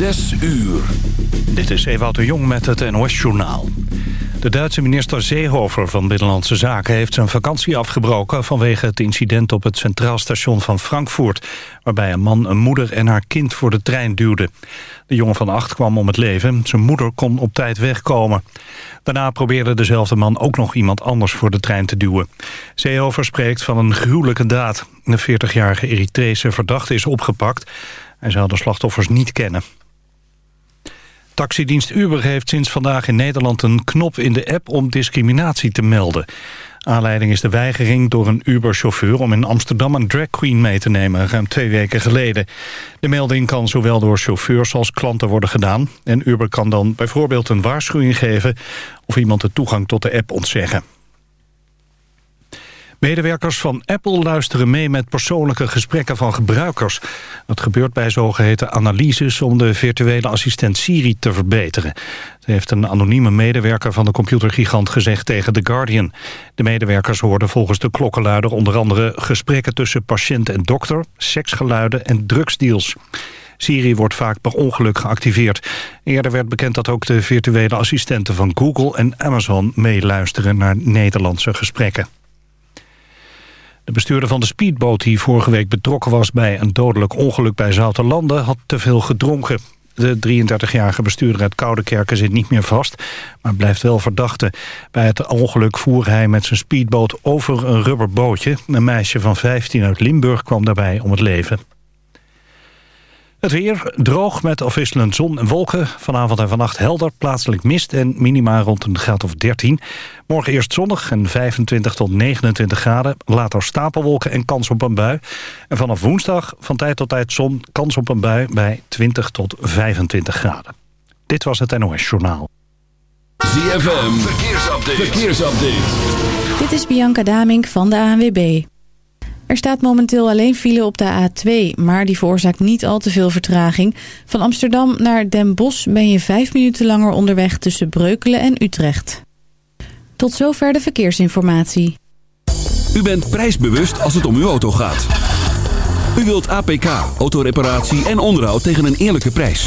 Zes uur. Dit is Ewout de Jong met het NOS-journaal. De Duitse minister Seehofer van Binnenlandse Zaken heeft zijn vakantie afgebroken vanwege het incident op het Centraal Station van Frankfurt, waarbij een man een moeder en haar kind voor de trein duwde. De jongen van acht kwam om het leven, zijn moeder kon op tijd wegkomen. Daarna probeerde dezelfde man ook nog iemand anders voor de trein te duwen. Seehofer spreekt van een gruwelijke daad. De 40-jarige Eritrese verdachte is opgepakt. Hij zou de slachtoffers niet kennen. Taxidienst Uber heeft sinds vandaag in Nederland een knop in de app om discriminatie te melden. Aanleiding is de weigering door een Uber-chauffeur om in Amsterdam een drag queen mee te nemen, ruim twee weken geleden. De melding kan zowel door chauffeurs als klanten worden gedaan. En Uber kan dan bijvoorbeeld een waarschuwing geven of iemand de toegang tot de app ontzeggen. Medewerkers van Apple luisteren mee met persoonlijke gesprekken van gebruikers. Dat gebeurt bij zogeheten analyses om de virtuele assistent Siri te verbeteren. Dat heeft een anonieme medewerker van de computergigant gezegd tegen The Guardian. De medewerkers hoorden volgens de klokkenluider onder andere gesprekken tussen patiënt en dokter, seksgeluiden en drugsdeals. Siri wordt vaak per ongeluk geactiveerd. Eerder werd bekend dat ook de virtuele assistenten van Google en Amazon meeluisteren naar Nederlandse gesprekken. De bestuurder van de speedboot die vorige week betrokken was... bij een dodelijk ongeluk bij Zouterlanden had te veel gedronken. De 33-jarige bestuurder uit Koudekerken zit niet meer vast... maar blijft wel verdachte. Bij het ongeluk voer hij met zijn speedboot over een rubberbootje. Een meisje van 15 uit Limburg kwam daarbij om het leven. Het weer droog met afwisselend zon en wolken. Vanavond en vannacht helder, plaatselijk mist en minima rond een graad of 13. Morgen eerst zonnig en 25 tot 29 graden. Later stapelwolken en kans op een bui. En vanaf woensdag van tijd tot tijd zon, kans op een bui bij 20 tot 25 graden. Dit was het NOS Journaal. ZFM, verkeersupdate. verkeersupdate. Dit is Bianca Damink van de ANWB. Er staat momenteel alleen file op de A2, maar die veroorzaakt niet al te veel vertraging. Van Amsterdam naar Den Bosch ben je vijf minuten langer onderweg tussen Breukelen en Utrecht. Tot zover de verkeersinformatie. U bent prijsbewust als het om uw auto gaat. U wilt APK, autoreparatie en onderhoud tegen een eerlijke prijs.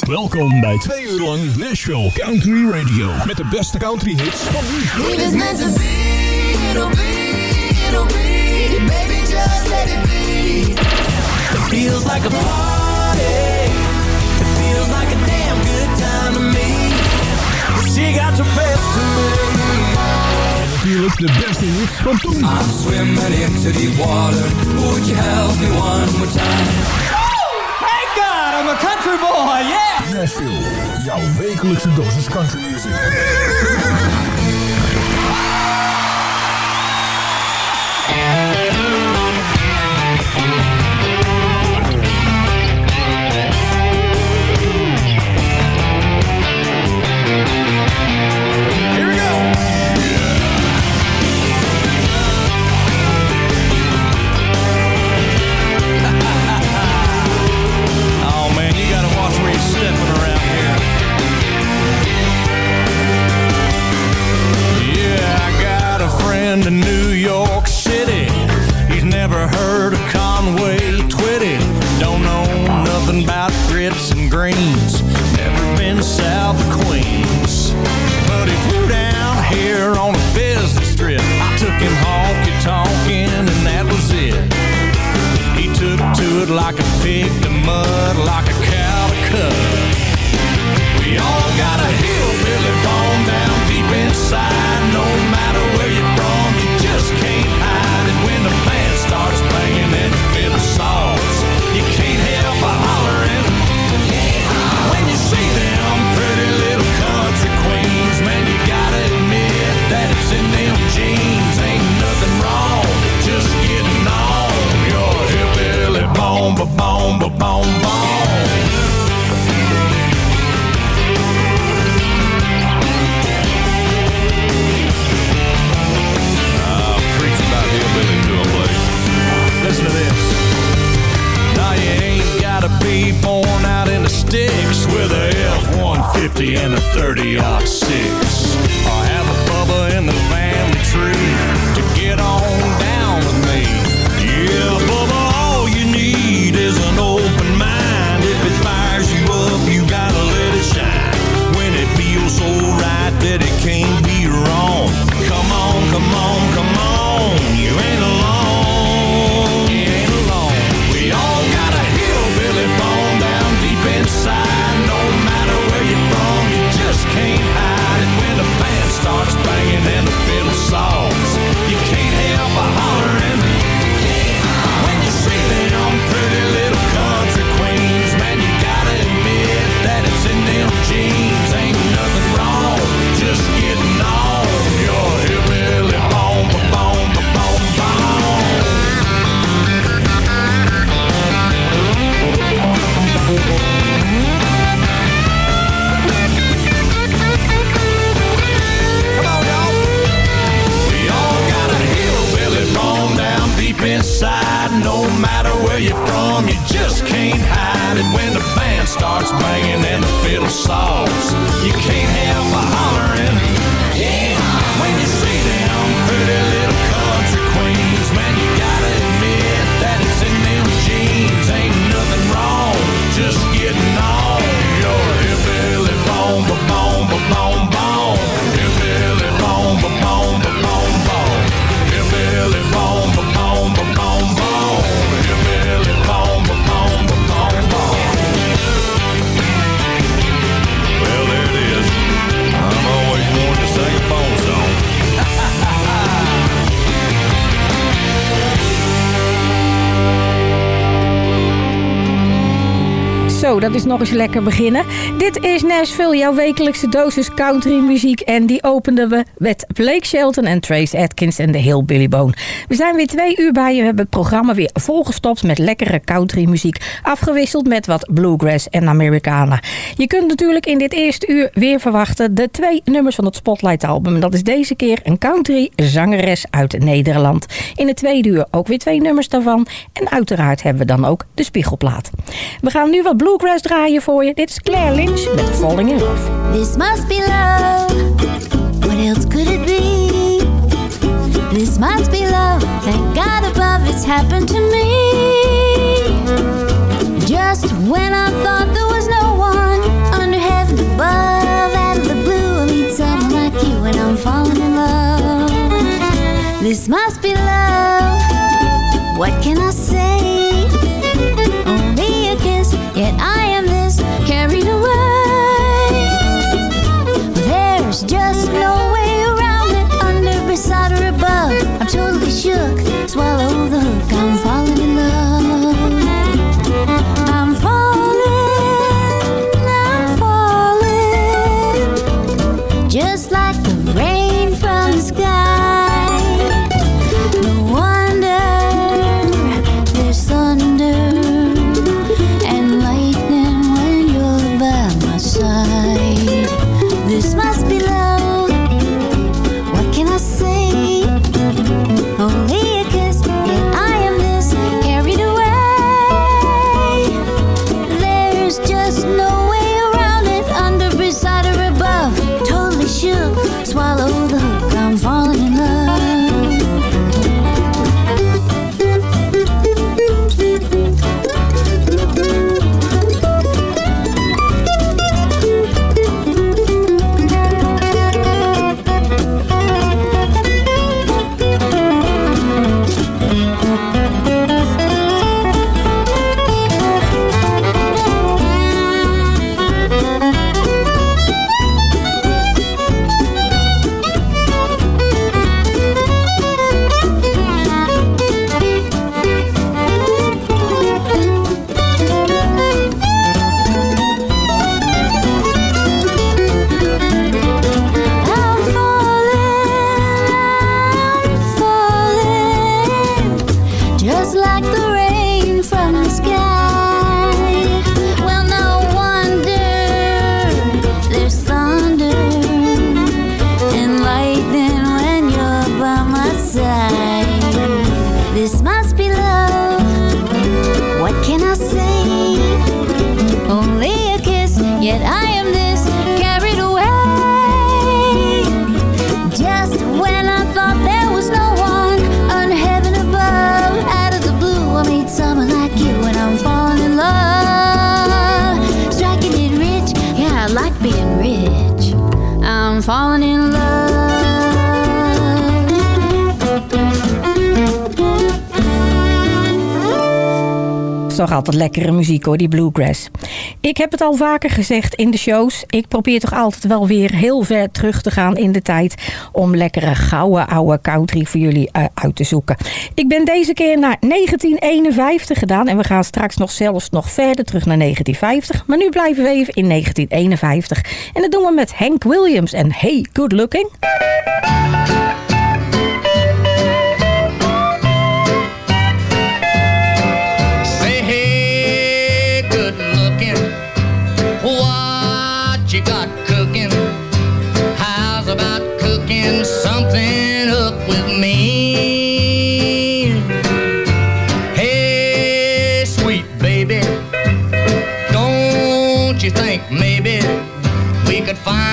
Welkom bij twee uur lang Nashville Country Radio. Met de beste country hits van nu. If it's meant to be, it'll be, it'll be. Baby, just let it be. It feels like a party. It feels like a damn good time to me. She got the best of me. Natuurlijk de beste hits van toen. I'm swimming into deep water. Would you help me one more time? I'm a country boy, yeah. Nashville, jouw wekelijkse dosis country music. the new boom, boom. Oh, dat is nog eens lekker beginnen. Dit is Nashville, jouw wekelijkse dosis country muziek. En die openden we met Blake Shelton en Trace Atkins en de heel Billy Bone. We zijn weer twee uur bij je. We hebben het programma weer volgestopt met lekkere country muziek. Afgewisseld met wat bluegrass en Americana. Je kunt natuurlijk in dit eerste uur weer verwachten de twee nummers van het Spotlight album. Dat is deze keer een country zangeres uit Nederland. In het tweede uur ook weer twee nummers daarvan. En uiteraard hebben we dan ook de spiegelplaat. We gaan nu wat bluegrass polka's draaien voor je. Dit is Claire Lynch met Falling In Love. This must be love. What else could it be? This must be love. Thank God above it's happened to me. Just when I thought there was no one under heaven above, out of the blue I meet someone like you and I'm falling in love. This must be love. What can I say? swallow Toch altijd lekkere muziek hoor, die bluegrass. Ik heb het al vaker gezegd in de shows. Ik probeer toch altijd wel weer heel ver terug te gaan in de tijd... om lekkere gouden oude country voor jullie eh, uit te zoeken. Ik ben deze keer naar 1951 gedaan... en we gaan straks nog zelfs nog verder terug naar 1950. Maar nu blijven we even in 1951. En dat doen we met Hank Williams en Hey Good Looking.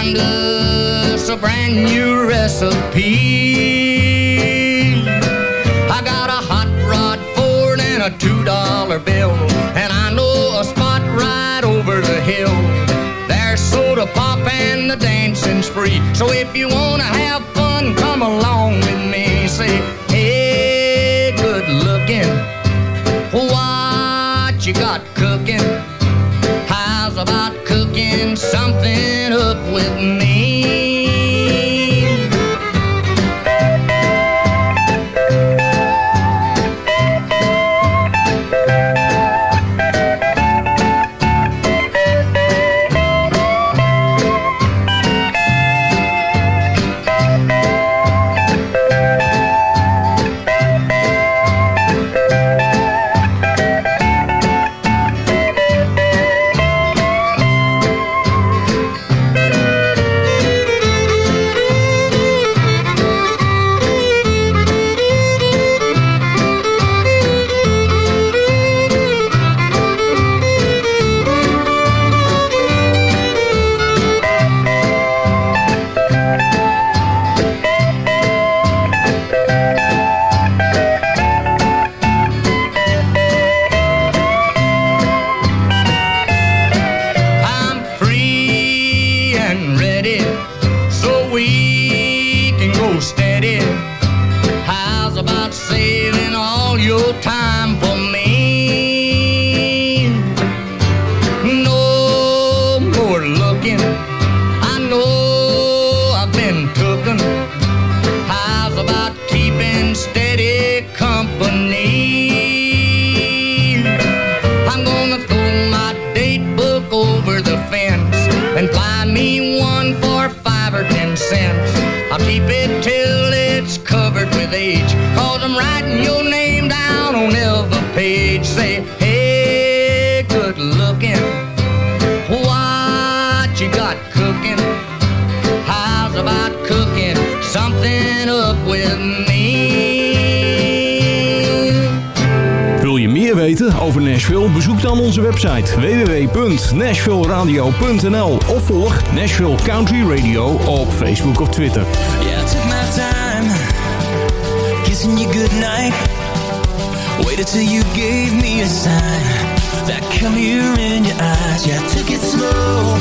Find us a brand new recipe? I got a hot rod Ford and a two dollar bill, and I know a spot right over the hill. There's soda pop and the dancing's free. So if you wanna have www.nashvilleradio.nl of volg Nashville Country Radio op Facebook of Twitter. Yeah, I took my time kissing you goodnight. Waited till you gave me a sign. That come here in your eyes. Yeah, I took it slow,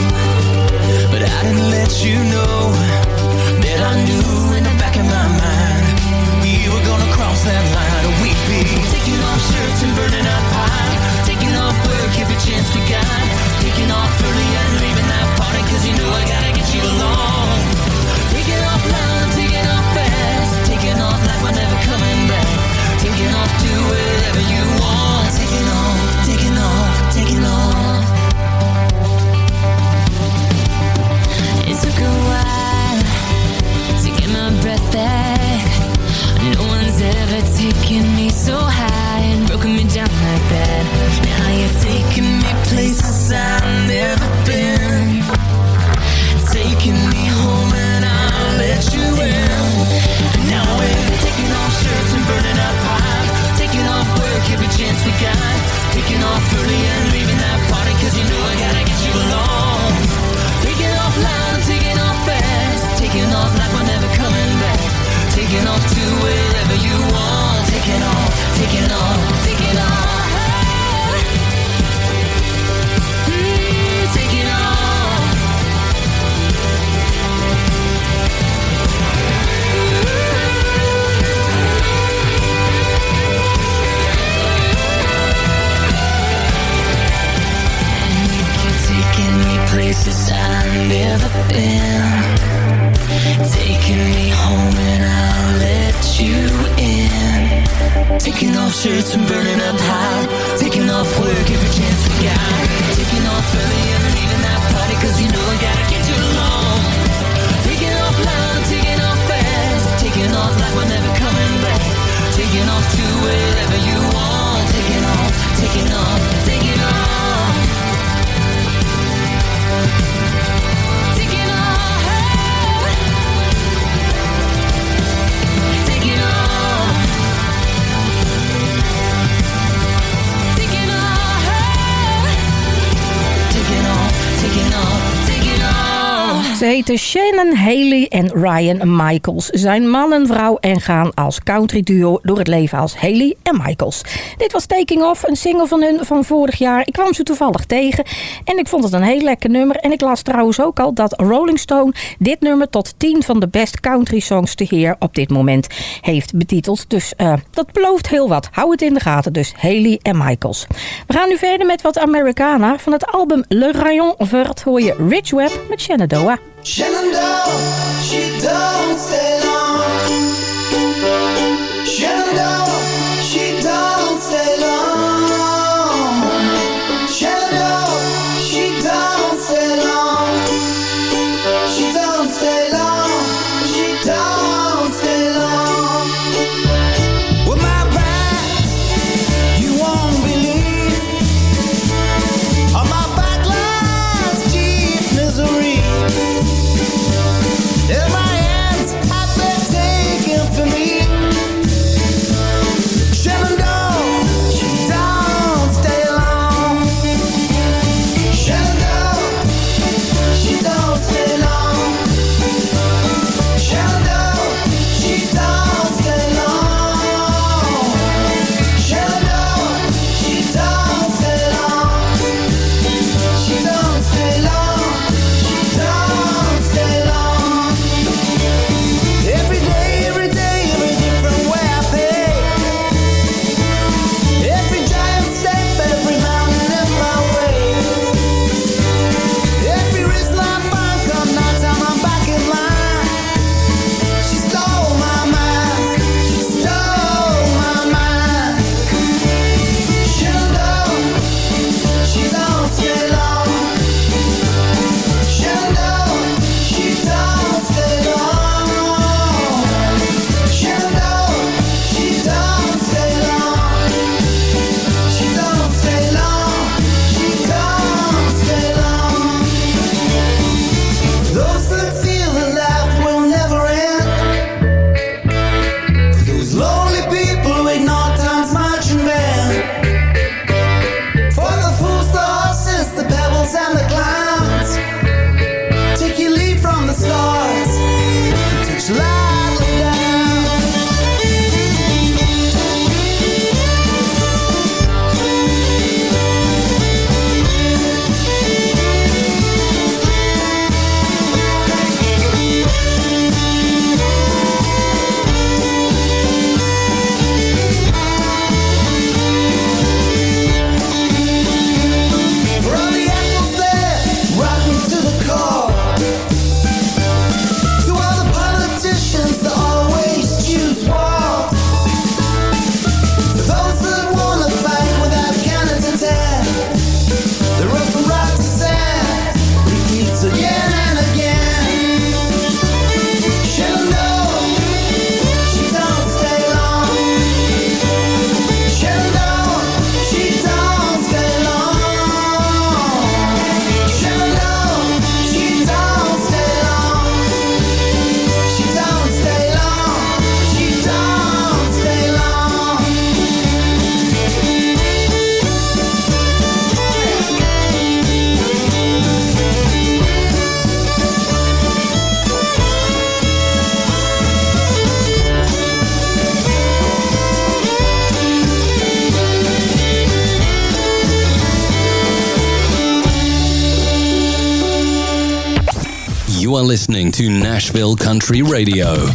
but I didn't let you know that I knew in the back of my mind you were gonna cross that line. We'd be taking off heten Shannon Haley en Ryan Michaels. Zijn man en vrouw en gaan als country duo door het leven als Haley en Michaels. Dit was Taking Off, een single van hun van vorig jaar. Ik kwam ze toevallig tegen en ik vond het een heel lekker nummer. En ik las trouwens ook al dat Rolling Stone dit nummer tot 10 van de best country songs te heer op dit moment heeft betiteld. Dus eh, dat belooft heel wat. Hou het in de gaten dus, Haley en Michaels. We gaan nu verder met wat Americana. Van het album Le Rayon Vert hoor je Rich Webb met Shenandoah. Shenandoah, she don't stay long. Shenandoah, listening to Nashville Country Radio,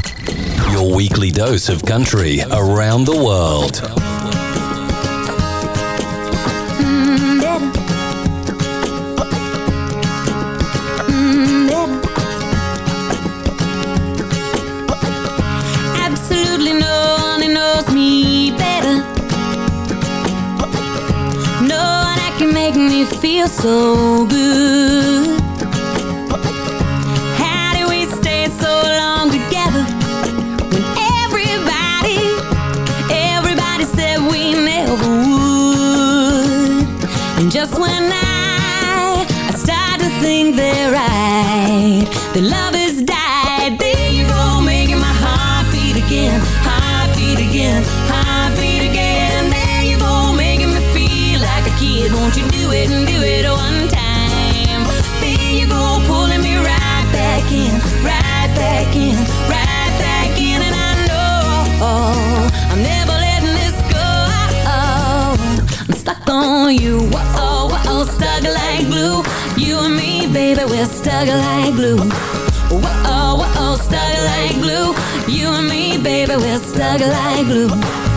your weekly dose of country around the world. Absolutely no one knows me better. No one can make me feel so good Just when I, I start to think they're right, the love has died. There you go, making my heart beat again, heart beat again, heart beat again. There you go, making me feel like a kid. Won't you do it and do it one time? There you go, pulling me right back in, right back in, right back in, and I know I'm never letting this go. I'm stuck on you stuck like glue. You and me, baby, we're stuck like glue. Whoa, whoa, whoa, stuck like glue. You and me, baby, we're stuck like glue.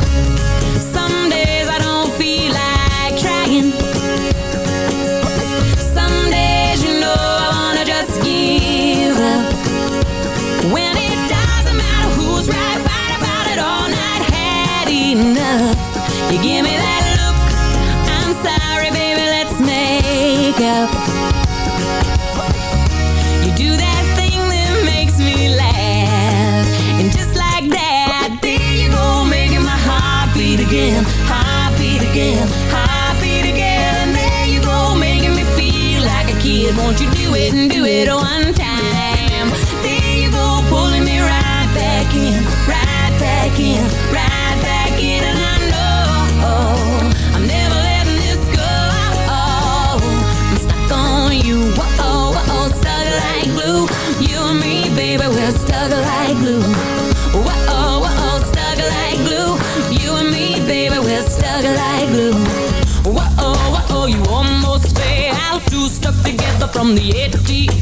the edge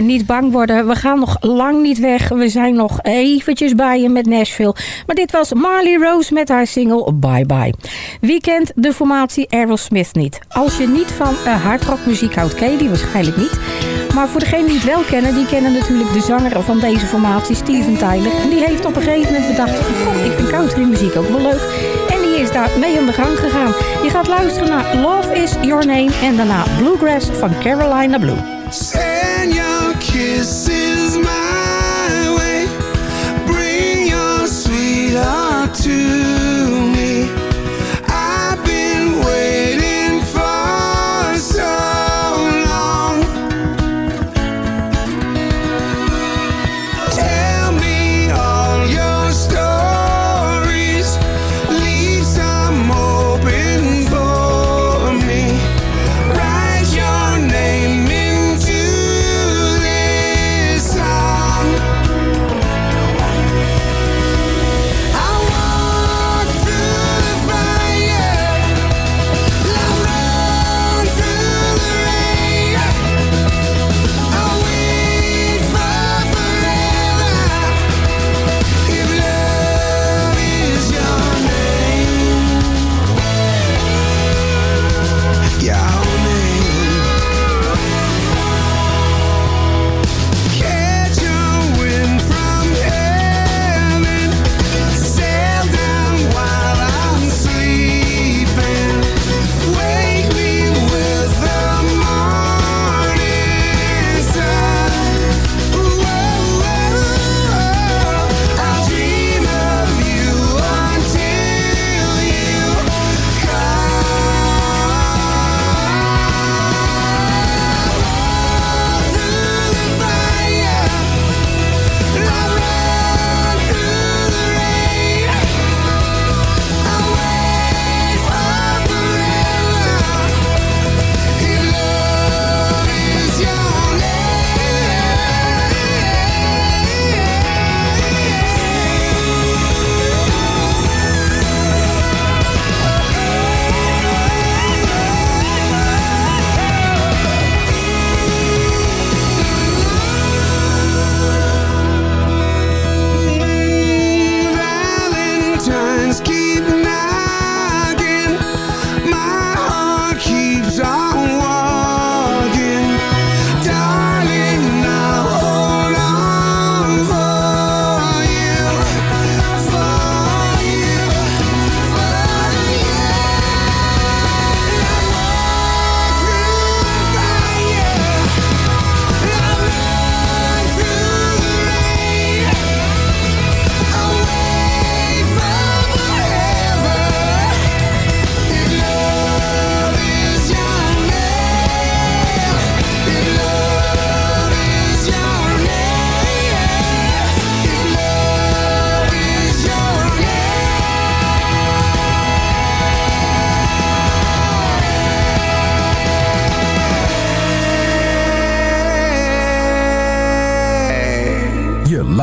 Hoor, niet bang worden. We gaan nog lang niet weg. We zijn nog eventjes bij je met Nashville. Maar dit was Marley Rose met haar single Bye Bye. Wie kent de formatie Aerosmith niet? Als je niet van uh, hardrockmuziek houdt, ken die waarschijnlijk niet. Maar voor degenen die het wel kennen, die kennen natuurlijk de zanger van deze formatie, Steven Tyler. En die heeft op een gegeven moment bedacht, kom, ik vind countrymuziek ook wel leuk. En die is daar mee aan de gang gegaan. Je gaat luisteren naar Love Is Your Name en daarna Bluegrass van Carolina Blue. To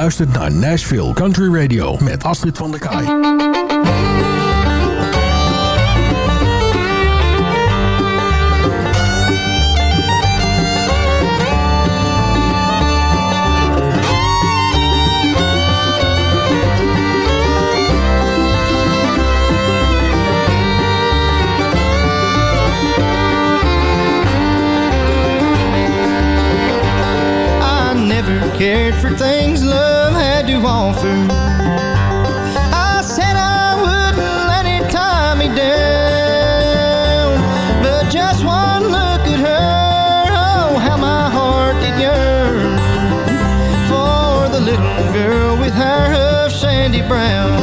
luistert naar Nashville Country Radio met Astrid van der Kaai. I never cared for things love had to offer. I said I wouldn't let it tie me down. But just one look at her, oh, how my heart did yearn for the little girl with hair of Sandy Brown.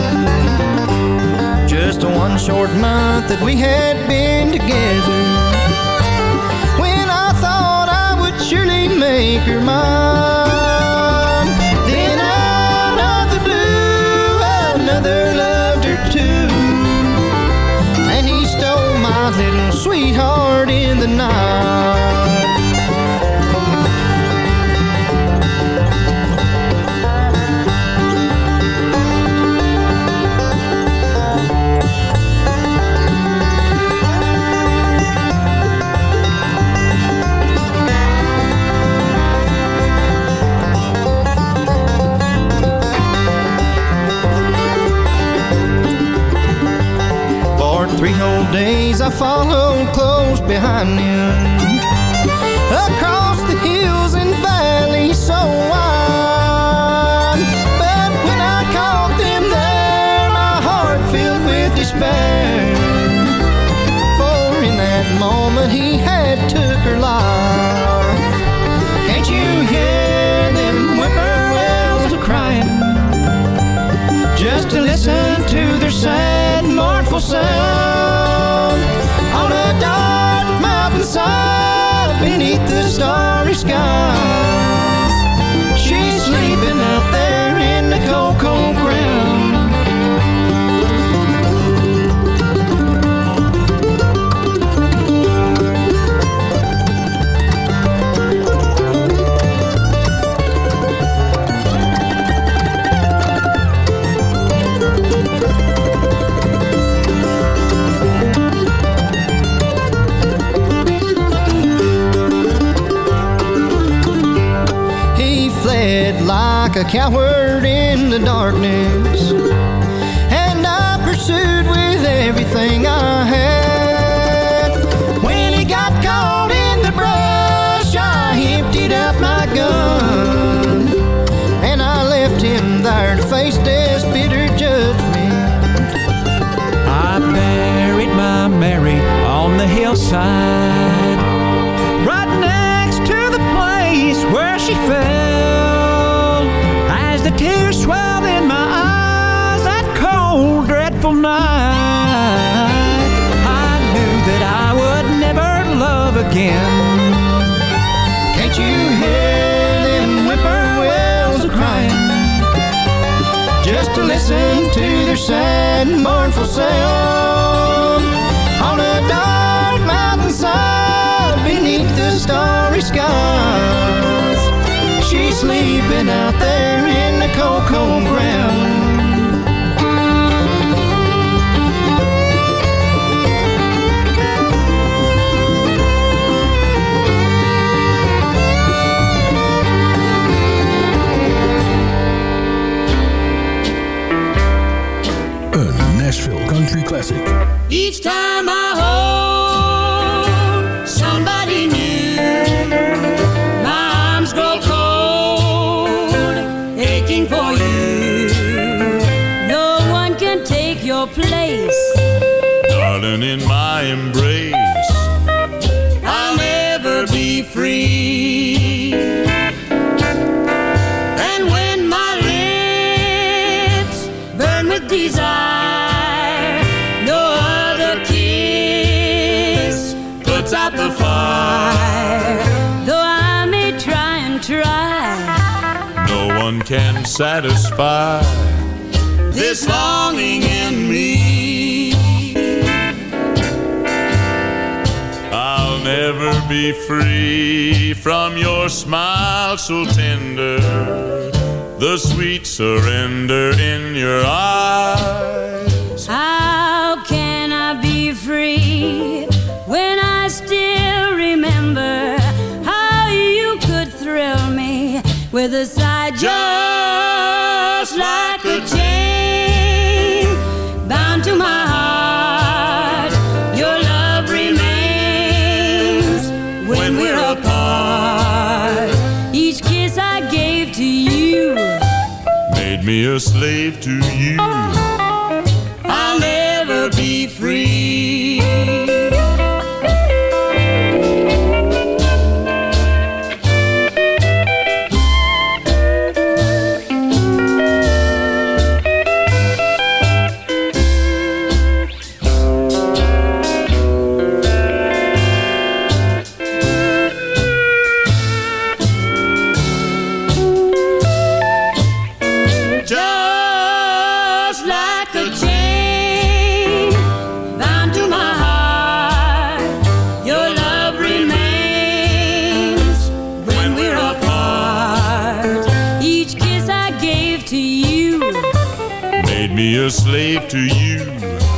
Just one short month that we had been together. When I thought I would surely make her mine. The night. I followed close behind him a coward in the darkness, and I pursued with everything I had. When he got caught in the brush, I emptied out my gun, and I left him there to face death's bitter judgment. I buried my Mary on the hillside, tears swelled in my eyes that cold, dreadful night, I knew that I would never love again. Can't you hear them whippoorwills a crying? Just to listen to their sad, mournful sound sleeping out there in the cold, cold ground. Nashville Country Classic. Each time I can satisfy this longing in me. I'll never be free from your smile so tender, the sweet surrender in your eyes. How can I be free when I still remember how you could thrill me with a sigh just like a chain bound to my heart? Your love remains when we're apart. Each kiss I gave to you. Made me a slave to you. Slave to you.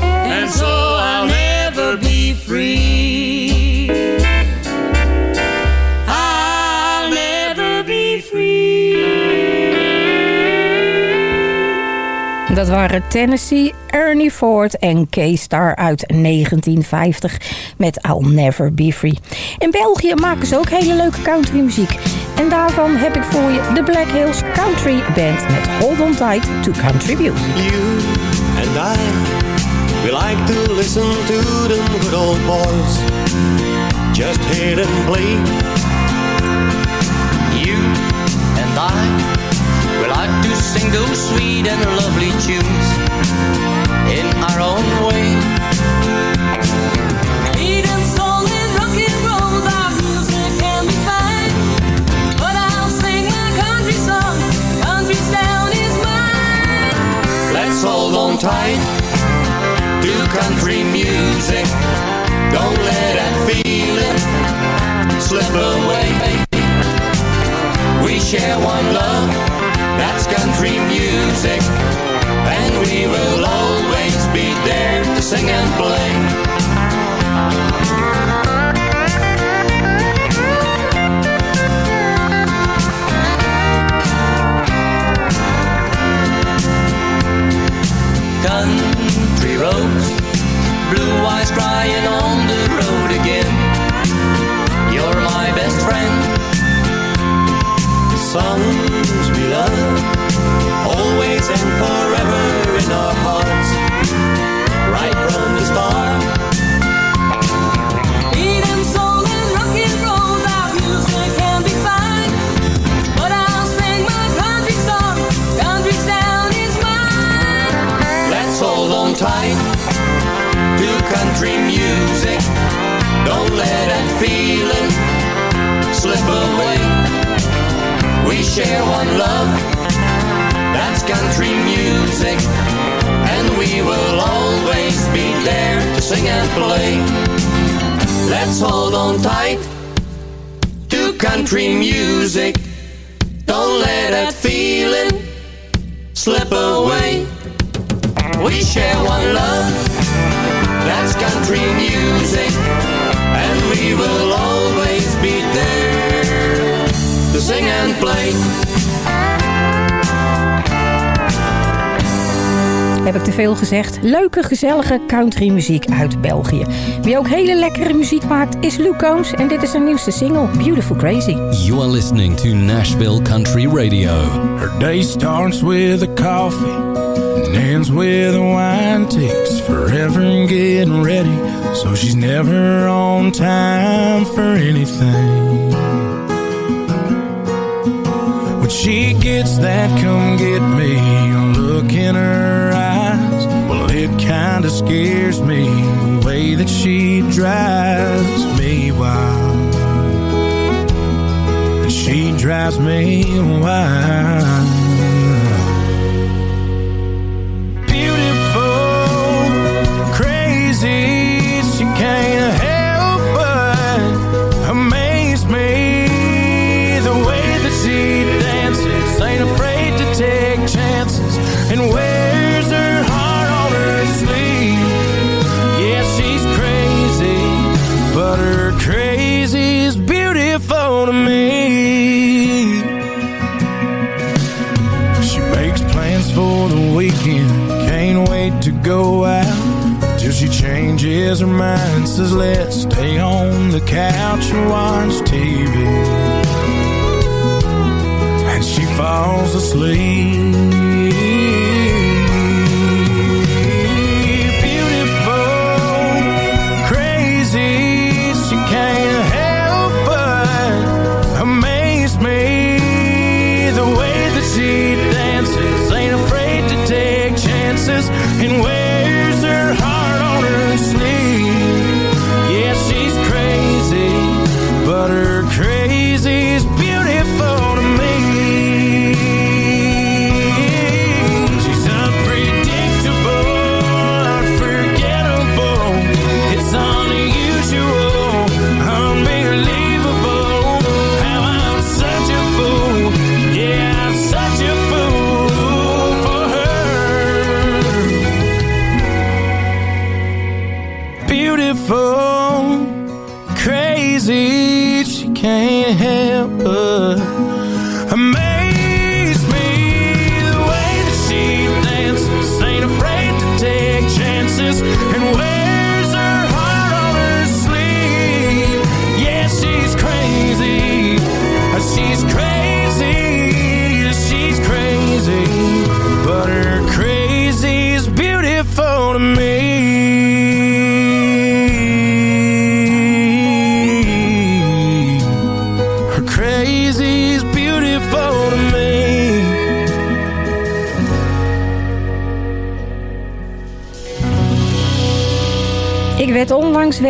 and so I'll never be free. I'll never be free. Dat waren Tennessee, Ernie Ford en K-Star uit 1950 met I'll Never Be Free. In België maken ze ook hele leuke countrymuziek. En daarvan heb ik voor je de Black Hills Country Band met Hold On Tight to Contribute. You we like to listen to them good old boys. Just hit and play. You and I, we like to sing those sweet and lovely tunes in our own way. Hold on tight to country music. Don't let that feeling slip away. We share one love, that's country music. And we will always be there to sing and play. Eyes crying on the road again. You're my best friend. Songs to country music. Don't let that feeling slip away. We share one love, that's country music. And we will always be there to sing and play. Let's hold on tight to country music. Don't let that feeling slip away. We share one love, country music, and we will always be there to sing and play. Heb ik te veel gezegd? Leuke, gezellige countrymuziek uit België. Wie ook hele lekkere muziek maakt is Luke Combs. En dit is zijn nieuwste single, Beautiful Crazy. You are listening to Nashville Country Radio. Her day starts with a coffee and ends with a wine. Takes forever in getting ready, so she's never on time for anything. When she gets that come get me look in her eyes, well, it kinda scares me the way that she drives me wild. And she drives me wild. Changes her mind, says let's stay on the couch and watch TV. And she falls asleep.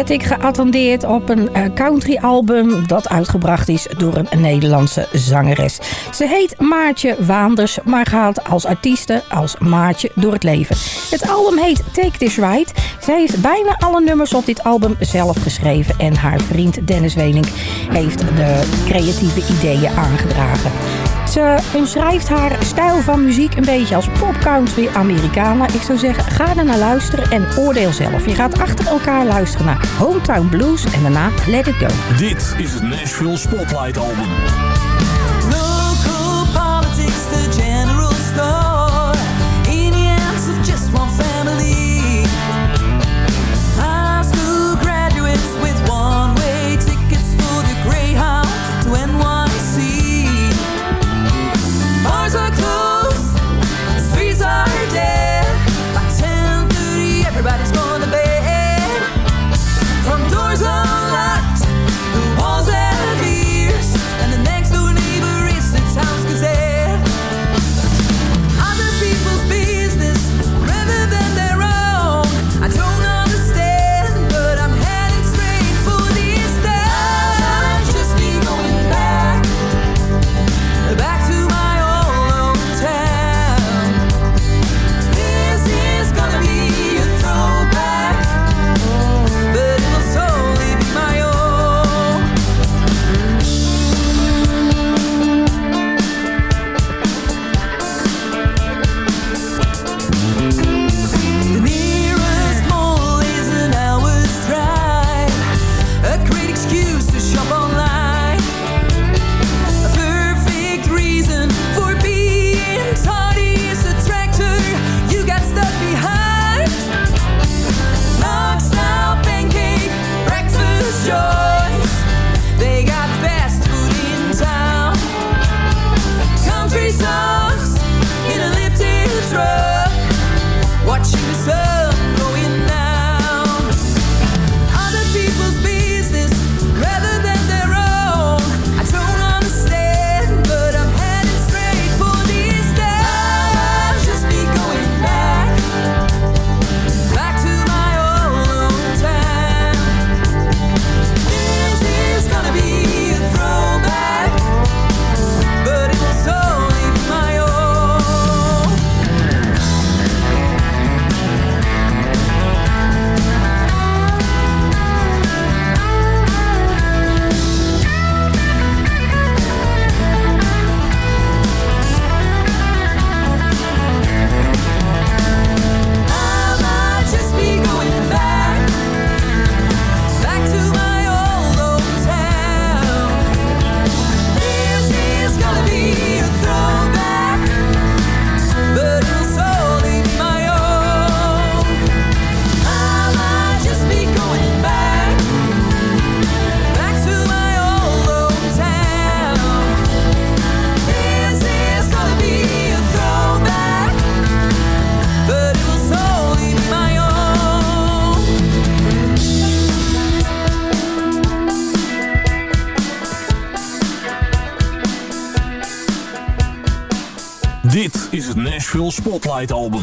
werd ik geattendeerd op een eh, country album dat uitgebracht is door een Nederlandse zangeres. Ze heet Maartje Waanders, maar gaat als artieste als Maartje door het leven. Het album heet Take This Ride. Zij heeft bijna alle nummers op dit album zelf geschreven en haar vriend Dennis Wenink heeft de creatieve ideeën aangedragen. Ze omschrijft haar stijl van muziek een beetje als pop country Americana. Ik zou zeggen, ga er naar luisteren en oordeel zelf. Je gaat achter elkaar luisteren naar Hometown Blues en daarna Let It Go. Dit is het Nashville Spotlight Album. Spotlight album.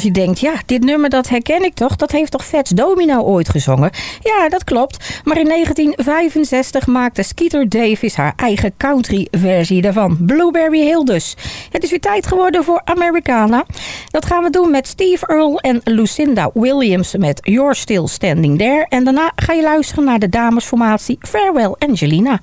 als je denkt, ja, dit nummer dat herken ik toch, dat heeft toch Vets Domino ooit gezongen? Ja, dat klopt. Maar in 1965 maakte Skeeter Davis haar eigen country versie daarvan. Blueberry Hill dus. Het is weer tijd geworden voor Americana. Dat gaan we doen met Steve Earle en Lucinda Williams met You're Still Standing There. En daarna ga je luisteren naar de damesformatie Farewell Angelina.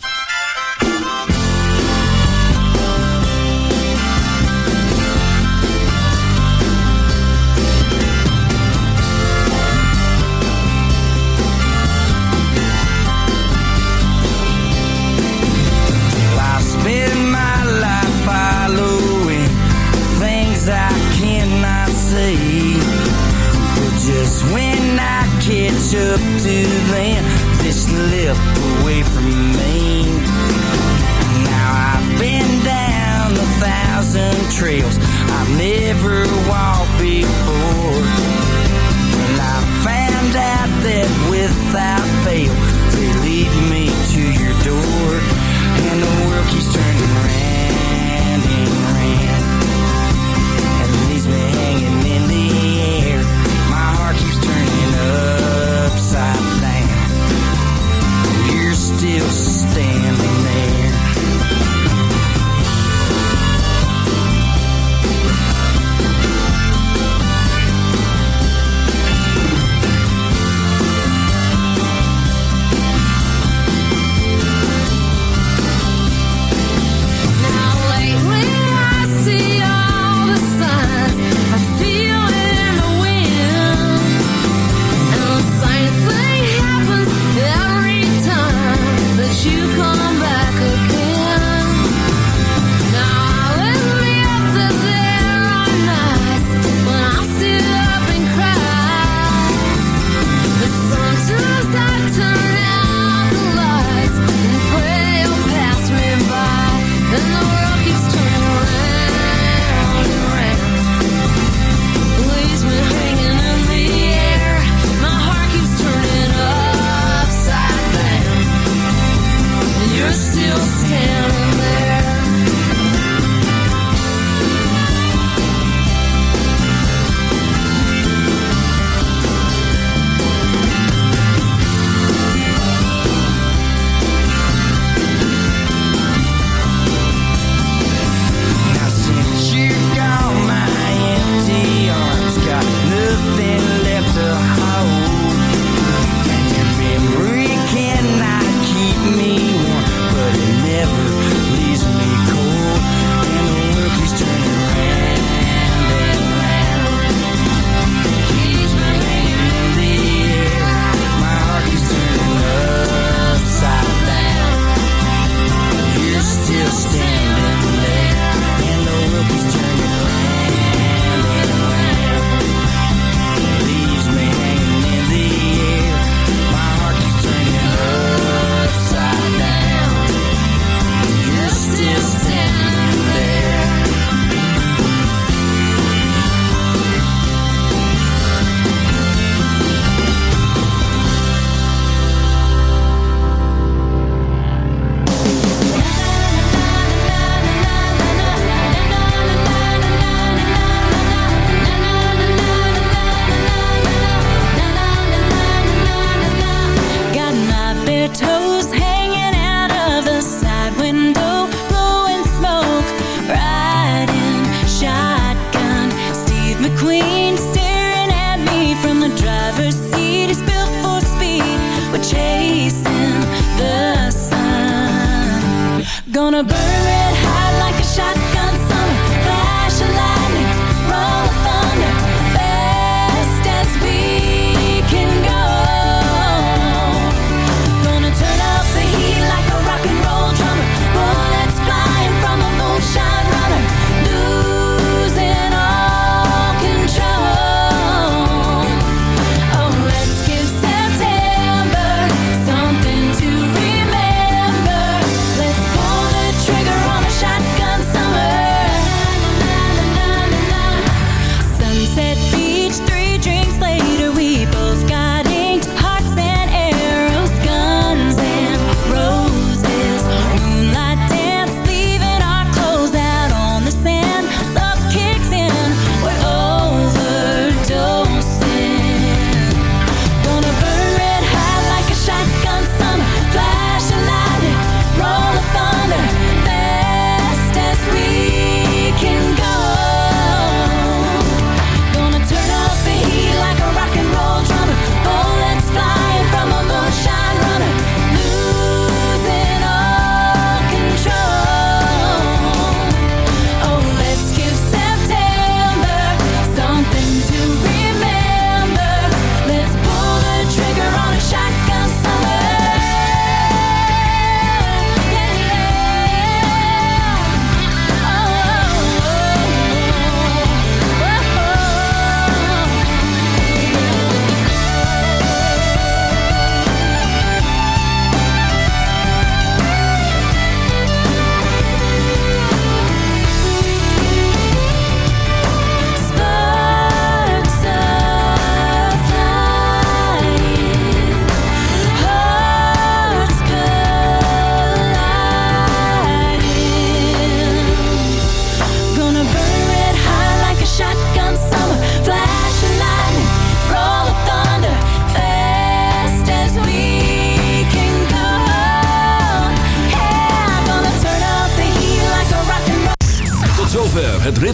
up to them. Just lip away from me. Now I've been down a thousand trails. I've never walked before. And I found out that without fail